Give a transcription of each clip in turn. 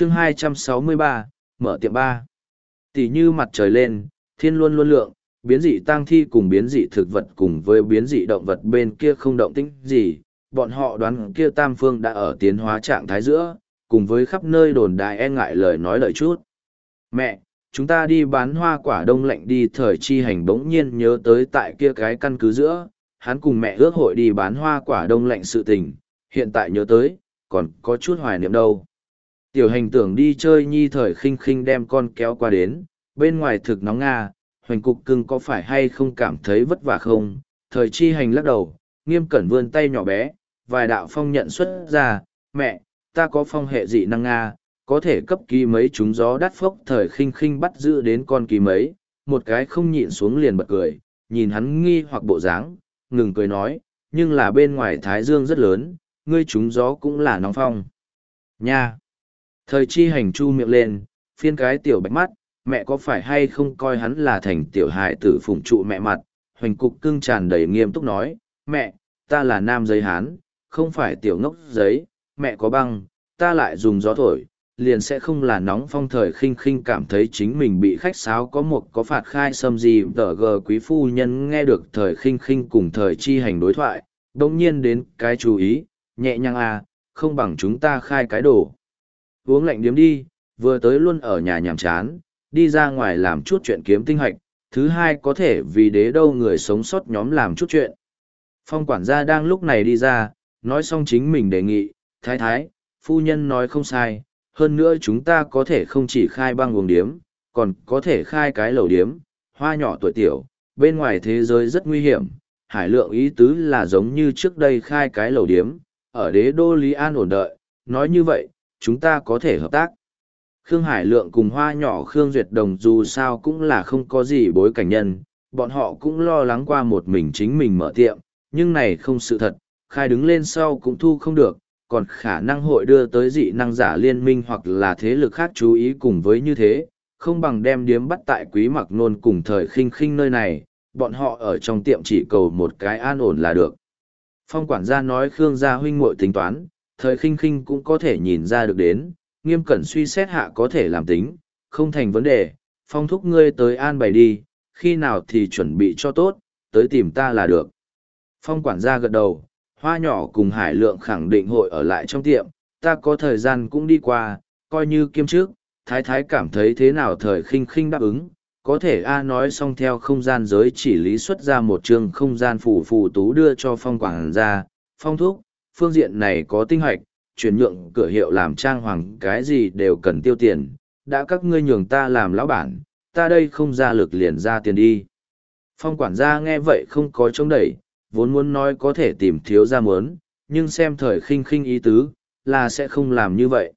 chương 263, mở tiệm ba. Tỷ như mặt trời lên, thiên luôn luôn lượng, biến dị tang thi cùng biến dị thực vật cùng với biến dị động vật bên kia không động tĩnh gì, bọn họ đoán kia tam phương đã ở tiến hóa trạng thái giữa, cùng với khắp nơi đồn đại e ngại lời nói lời chút. Mẹ, chúng ta đi bán hoa quả đông lạnh đi thời chi hành bỗng nhiên nhớ tới tại kia cái căn cứ giữa, hắn cùng mẹ ước hội đi bán hoa quả đông lạnh sự tình, hiện tại nhớ tới, còn có chút hoài niệm đâu. Tiểu hành tưởng đi chơi nhi thời khinh khinh đem con kéo qua đến, bên ngoài thực nóng nga, hoành cục cưng có phải hay không cảm thấy vất vả không, thời chi hành lắc đầu, nghiêm cẩn vươn tay nhỏ bé, vài đạo phong nhận xuất ra, mẹ, ta có phong hệ dị năng nga, có thể cấp kỳ mấy chúng gió đắt phốc thời khinh khinh bắt giữ đến con kỳ mấy, một cái không nhịn xuống liền bật cười, nhìn hắn nghi hoặc bộ dáng, ngừng cười nói, nhưng là bên ngoài thái dương rất lớn, ngươi chúng gió cũng là nóng phong. Nha! Thời chi hành chu miệng lên, phiên cái tiểu bạch mắt, mẹ có phải hay không coi hắn là thành tiểu hại tử phụng trụ mẹ mặt, hoành cục cưng tràn đầy nghiêm túc nói, mẹ, ta là nam giấy hán, không phải tiểu ngốc giấy, mẹ có băng, ta lại dùng gió thổi, liền sẽ không là nóng phong thời khinh khinh cảm thấy chính mình bị khách sáo có một có phạt khai xâm gì tờ gờ quý phu nhân nghe được thời khinh khinh cùng thời chi hành đối thoại, đồng nhiên đến cái chú ý, nhẹ nhàng à, không bằng chúng ta khai cái đồ. Uống lạnh điếm đi, vừa tới luôn ở nhà nhàm chán, đi ra ngoài làm chút chuyện kiếm tinh hạch, thứ hai có thể vì đế đâu người sống sót nhóm làm chút chuyện. Phong quản gia đang lúc này đi ra, nói xong chính mình đề nghị, thái thái, phu nhân nói không sai, hơn nữa chúng ta có thể không chỉ khai băng uống điếm, còn có thể khai cái lầu điếm, hoa nhỏ tuổi tiểu, bên ngoài thế giới rất nguy hiểm, hải lượng ý tứ là giống như trước đây khai cái lầu điếm, ở đế đô Lý An ổn đợi, nói như vậy, chúng ta có thể hợp tác. Khương Hải Lượng cùng hoa nhỏ Khương Duyệt Đồng dù sao cũng là không có gì bối cảnh nhân, bọn họ cũng lo lắng qua một mình chính mình mở tiệm, nhưng này không sự thật, khai đứng lên sau cũng thu không được, còn khả năng hội đưa tới dị năng giả liên minh hoặc là thế lực khác chú ý cùng với như thế, không bằng đem điếm bắt tại quý mặc nôn cùng thời khinh khinh nơi này, bọn họ ở trong tiệm chỉ cầu một cái an ổn là được. Phong quản gia nói Khương gia huynh muội tính toán, thời khinh khinh cũng có thể nhìn ra được đến, nghiêm cẩn suy xét hạ có thể làm tính, không thành vấn đề, phong thúc ngươi tới an bày đi, khi nào thì chuẩn bị cho tốt, tới tìm ta là được. Phong quản gia gật đầu, hoa nhỏ cùng hải lượng khẳng định hội ở lại trong tiệm, ta có thời gian cũng đi qua, coi như kiêm trước, thái thái cảm thấy thế nào thời khinh khinh đáp ứng, có thể A nói xong theo không gian giới chỉ lý xuất ra một chương không gian phủ phù tú đưa cho phong quản gia, phong thúc, phương diện này có tinh hoạch, chuyển nhượng cửa hiệu làm trang hoàng cái gì đều cần tiêu tiền, đã các ngươi nhường ta làm lão bản, ta đây không ra lực liền ra tiền đi. Phong quản gia nghe vậy không có chống đẩy, vốn muốn nói có thể tìm thiếu gia muốn, nhưng xem thời khinh khinh ý tứ, là sẽ không làm như vậy.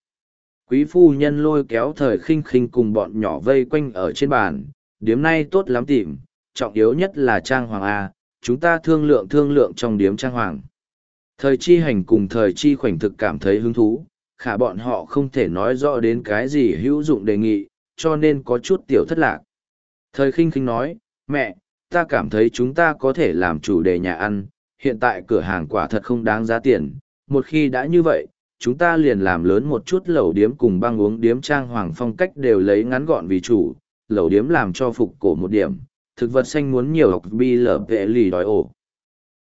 Quý phu nhân lôi kéo thời khinh khinh cùng bọn nhỏ vây quanh ở trên bàn, điếm nay tốt lắm tìm, trọng yếu nhất là trang hoàng A, chúng ta thương lượng thương lượng trong điếm trang hoàng. Thời chi hành cùng thời chi khoảnh thực cảm thấy hứng thú, khả bọn họ không thể nói rõ đến cái gì hữu dụng đề nghị, cho nên có chút tiểu thất lạc. Thời khinh khinh nói, mẹ, ta cảm thấy chúng ta có thể làm chủ đề nhà ăn, hiện tại cửa hàng quả thật không đáng giá tiền, một khi đã như vậy, chúng ta liền làm lớn một chút lẩu điếm cùng băng uống điếm trang hoàng phong cách đều lấy ngắn gọn vì chủ, lẩu điếm làm cho phục cổ một điểm, thực vật xanh muốn nhiều học bi lở vệ lì đói ổ.